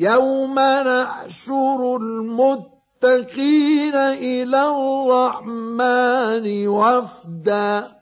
يوم نحشر المتقين إلى الرحمن وفداً